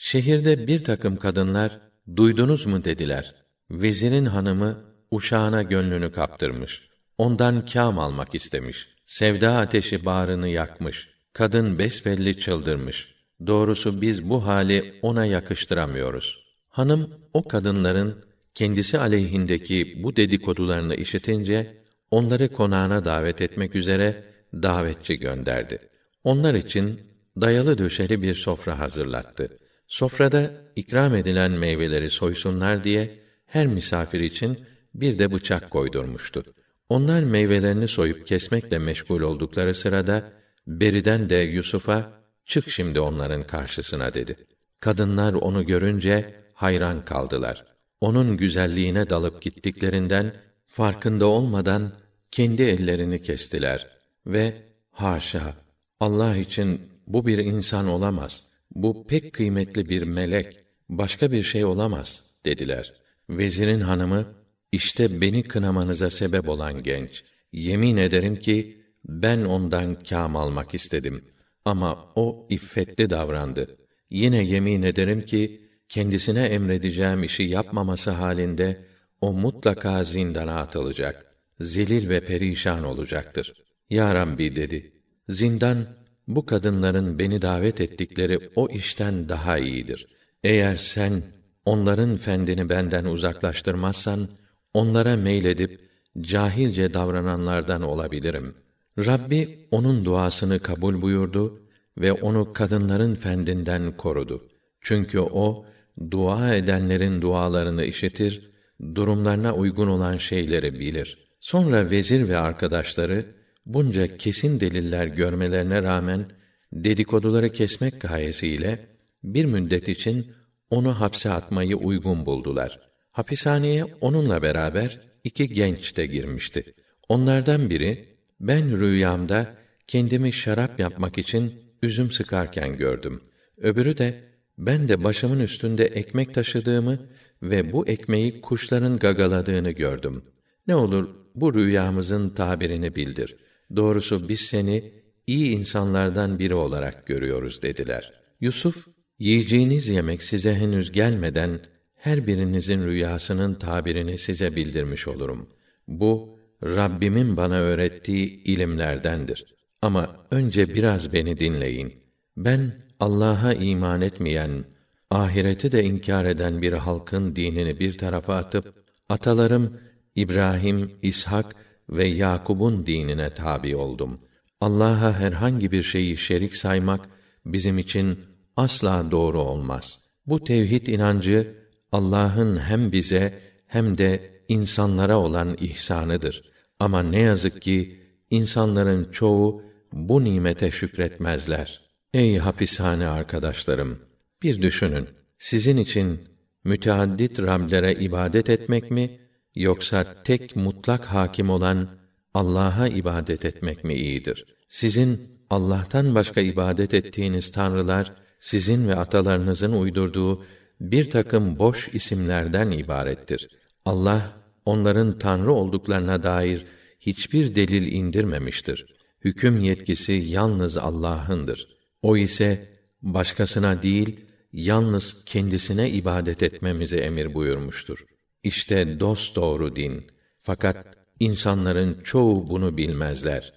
Şehirde bir takım kadınlar, duydunuz mu dediler. Vezirin hanımı, uşağına gönlünü kaptırmış. Ondan kâm almak istemiş. Sevda ateşi bağrını yakmış. Kadın besbelli çıldırmış. Doğrusu biz bu hali ona yakıştıramıyoruz. Hanım o kadınların kendisi aleyhindeki bu dedikodularını işitince onları konağına davet etmek üzere davetçi gönderdi. Onlar için dayalı döşeli bir sofra hazırlattı. Sofrada ikram edilen meyveleri soysunlar diye her misafir için bir de bıçak koydurmuştu. Onlar meyvelerini soyup kesmekle meşgul oldukları sırada Beriden de Yusuf'a çık şimdi onların karşısına dedi. Kadınlar onu görünce hayran kaldılar. Onun güzelliğine dalıp gittiklerinden farkında olmadan kendi ellerini kestiler ve haşa Allah için bu bir insan olamaz. Bu pek kıymetli bir melek, başka bir şey olamaz dediler. Vezirin hanımı işte beni kınamanıza sebep olan genç. Yemin ederim ki ben ondan kâm almak istedim ama o iffetli davrandı. Yine yemin ederim ki kendisine emredeceğim işi yapmaması halinde o mutlaka zindana atılacak. Zelil ve perişan olacaktır. Ya Rabbi dedi. Zindan bu kadınların beni davet ettikleri o işten daha iyidir. Eğer sen onların fendini benden uzaklaştırmazsan onlara meyledip cahilce davrananlardan olabilirim. Rabbi onun duasını kabul buyurdu ve onu kadınların fendinden korudu. Çünkü o dua edenlerin dualarını işitir, durumlarına uygun olan şeyleri bilir. Sonra vezir ve arkadaşları bunca kesin deliller görmelerine rağmen dedikoduları kesmek gayesiyle bir müddet için onu hapse atmayı uygun buldular. Hapishaneye onunla beraber iki genç de girmişti. Onlardan biri ben rüyamda kendimi şarap yapmak için üzüm sıkarken gördüm. Öbürü de ben de başımın üstünde ekmek taşıdığımı ve bu ekmeği kuşların gagaladığını gördüm. Ne olur bu rüyamızın tabirini bildir. Doğrusu biz seni iyi insanlardan biri olarak görüyoruz dediler. Yusuf, yiyeceğiniz yemek size henüz gelmeden her birinizin rüyasının tabirini size bildirmiş olurum. Bu Rabbimin bana öğrettiği ilimlerdendir. Ama önce biraz beni dinleyin. Ben Allah'a iman etmeyen, ahireti de inkar eden bir halkın dinini bir tarafa atıp atalarım İbrahim, İshak ve Yakub'un dinine tabi oldum. Allah'a herhangi bir şeyi şerik saymak bizim için asla doğru olmaz. Bu tevhid inancı Allah'ın hem bize hem de insanlara olan ihsanıdır. Ama ne yazık ki insanların çoğu bu nimete şükretmezler. Ey hapishane arkadaşlarım, bir düşünün. Sizin için müteaddit Rablere ibadet etmek mi yoksa tek mutlak hakim olan Allah'a ibadet etmek mi iyidir? Sizin Allah'tan başka ibadet ettiğiniz tanrılar sizin ve atalarınızın uydurduğu bir takım boş isimlerden ibarettir. Allah onların tanrı olduklarına dair hiçbir delil indirmemiştir. Hüküm yetkisi yalnız Allah'ındır. O ise başkasına değil, yalnız kendisine ibadet etmemizi emir buyurmuştur. İşte dost doğru din. Fakat insanların çoğu bunu bilmezler.